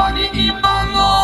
Pani i panowie